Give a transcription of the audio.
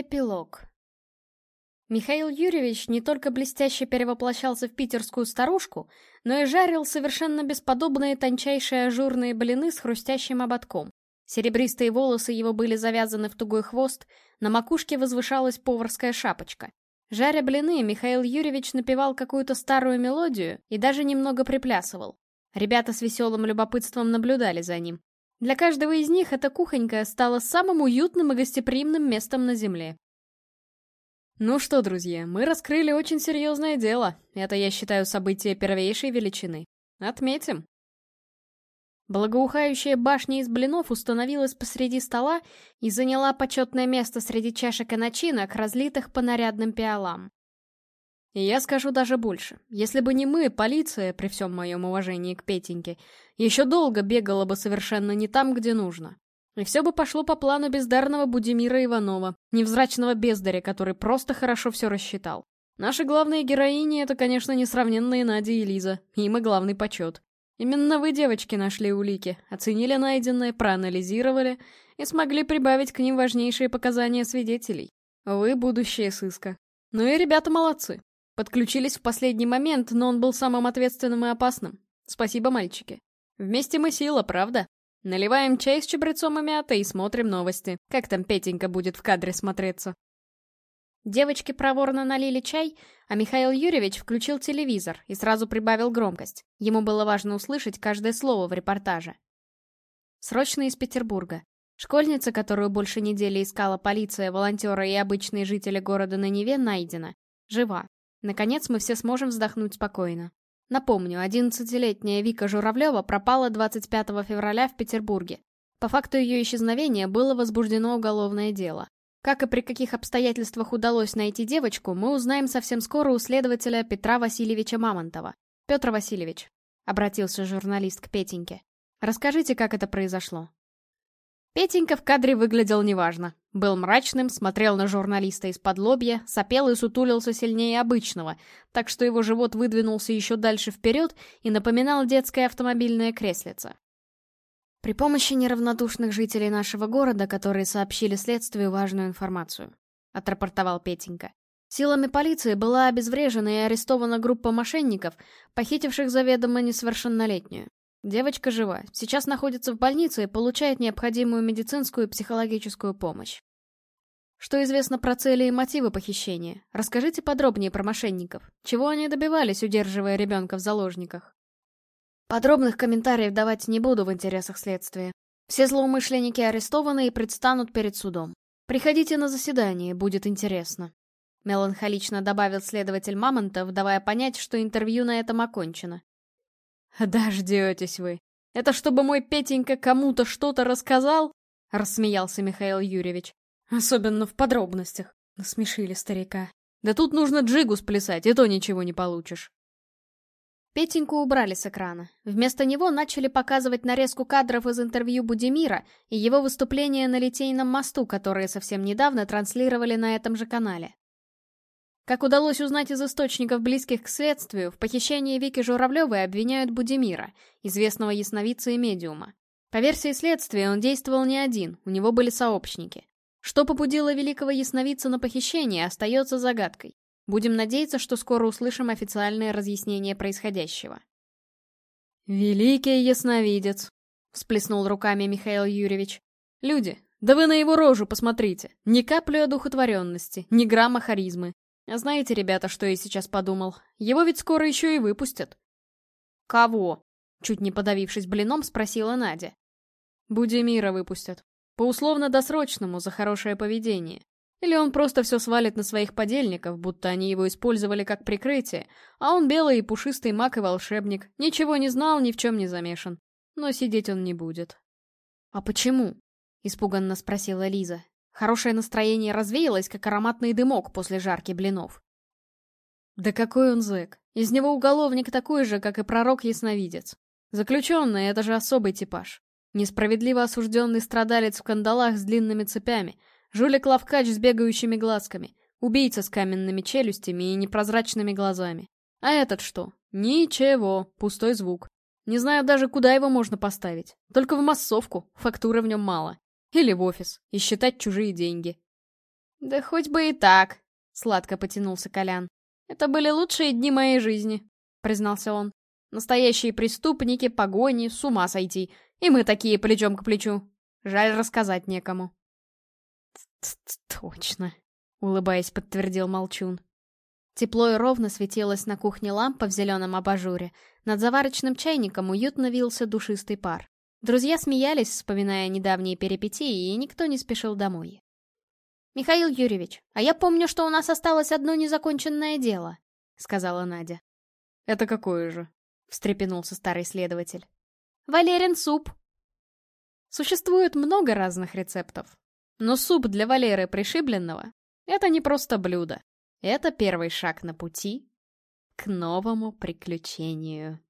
Эпилог. Михаил Юрьевич не только блестяще перевоплощался в питерскую старушку, но и жарил совершенно бесподобные тончайшие ажурные блины с хрустящим ободком. Серебристые волосы его были завязаны в тугой хвост, на макушке возвышалась поварская шапочка. Жаря блины, Михаил Юрьевич напевал какую-то старую мелодию и даже немного приплясывал. Ребята с веселым любопытством наблюдали за ним. Для каждого из них эта кухонька стала самым уютным и гостеприимным местом на Земле. Ну что, друзья, мы раскрыли очень серьезное дело. Это, я считаю, событие первейшей величины. Отметим. Благоухающая башня из блинов установилась посреди стола и заняла почетное место среди чашек и начинок, разлитых по нарядным пиалам. И я скажу даже больше. Если бы не мы, полиция, при всем моем уважении к Петеньке, еще долго бегала бы совершенно не там, где нужно. И все бы пошло по плану бездарного Будимира Иванова, невзрачного бездаря, который просто хорошо все рассчитал. Наши главные героини — это, конечно, несравненные Надя и Лиза, им и главный почет. Именно вы, девочки, нашли улики, оценили найденное, проанализировали и смогли прибавить к ним важнейшие показания свидетелей. Вы — будущее сыска. Ну и ребята молодцы. Подключились в последний момент, но он был самым ответственным и опасным. Спасибо, мальчики. Вместе мы сила, правда? Наливаем чай с чабрецом и мятой и смотрим новости. Как там Петенька будет в кадре смотреться? Девочки проворно налили чай, а Михаил Юрьевич включил телевизор и сразу прибавил громкость. Ему было важно услышать каждое слово в репортаже. Срочно из Петербурга. Школьница, которую больше недели искала полиция, волонтеры и обычные жители города на Неве, найдена. Жива. Наконец мы все сможем вздохнуть спокойно. Напомню, 11-летняя Вика Журавлева пропала 25 февраля в Петербурге. По факту ее исчезновения было возбуждено уголовное дело. Как и при каких обстоятельствах удалось найти девочку, мы узнаем совсем скоро у следователя Петра Васильевича Мамонтова. Петр Васильевич, обратился журналист к Петеньке, расскажите, как это произошло. Петенька в кадре выглядел неважно. Был мрачным, смотрел на журналиста из-под лобья, сопел и сутулился сильнее обычного, так что его живот выдвинулся еще дальше вперед и напоминал детское автомобильное креслице. При помощи неравнодушных жителей нашего города, которые сообщили следствию важную информацию, отрапортовал Петенька. Силами полиции была обезврежена и арестована группа мошенников, похитивших заведомо несовершеннолетнюю. Девочка жива, сейчас находится в больнице и получает необходимую медицинскую и психологическую помощь. Что известно про цели и мотивы похищения? Расскажите подробнее про мошенников. Чего они добивались, удерживая ребенка в заложниках? Подробных комментариев давать не буду в интересах следствия. Все злоумышленники арестованы и предстанут перед судом. Приходите на заседание, будет интересно. Меланхолично добавил следователь Мамонтов, давая понять, что интервью на этом окончено. «Дождетесь вы. Это чтобы мой Петенька кому-то что-то рассказал?» — рассмеялся Михаил Юрьевич. «Особенно в подробностях. Насмешили старика. Да тут нужно джигу сплясать, и то ничего не получишь». Петеньку убрали с экрана. Вместо него начали показывать нарезку кадров из интервью Будимира и его выступления на Литейном мосту, которые совсем недавно транслировали на этом же канале. Как удалось узнать из источников, близких к следствию, в похищении Вики Журавлевой обвиняют Будимира, известного ясновидца и медиума. По версии следствия, он действовал не один, у него были сообщники. Что побудило великого ясновидца на похищение, остается загадкой. Будем надеяться, что скоро услышим официальное разъяснение происходящего. «Великий ясновидец», — всплеснул руками Михаил Юрьевич. «Люди, да вы на его рожу посмотрите. Ни капли одухотворенности, ни грамма харизмы. Знаете, ребята, что я сейчас подумал? Его ведь скоро еще и выпустят. Кого? Чуть не подавившись блином, спросила Надя. Будемира выпустят. По условно-досрочному, за хорошее поведение. Или он просто все свалит на своих подельников, будто они его использовали как прикрытие, а он белый и пушистый маг и волшебник, ничего не знал, ни в чем не замешан. Но сидеть он не будет. «А почему?» — испуганно спросила Лиза. Хорошее настроение развеялось, как ароматный дымок после жарки блинов. Да какой он зэк. Из него уголовник такой же, как и пророк-ясновидец. Заключенный — это же особый типаж. Несправедливо осужденный страдалец в кандалах с длинными цепями, жулик-лавкач с бегающими глазками, убийца с каменными челюстями и непрозрачными глазами. А этот что? Ничего, пустой звук. Не знаю даже, куда его можно поставить. Только в массовку, фактуры в нем мало. Или в офис, и считать чужие деньги. «Да хоть бы и так», — сладко потянулся Колян. «Это были лучшие дни моей жизни», — признался он. «Настоящие преступники, погони, с ума сойти. И мы такие плечом к плечу. Жаль рассказать некому». «Точно», — улыбаясь, подтвердил Молчун. Тепло и ровно светилась на кухне лампа в зеленом абажуре. Над заварочным чайником уютно вился душистый пар. Друзья смеялись, вспоминая недавние перипетии, и никто не спешил домой. «Михаил Юрьевич, а я помню, что у нас осталось одно незаконченное дело», — сказала Надя. «Это какое же?» — встрепенулся старый следователь. «Валерин суп». Существует много разных рецептов. Но суп для Валеры Пришибленного — это не просто блюдо. Это первый шаг на пути к новому приключению.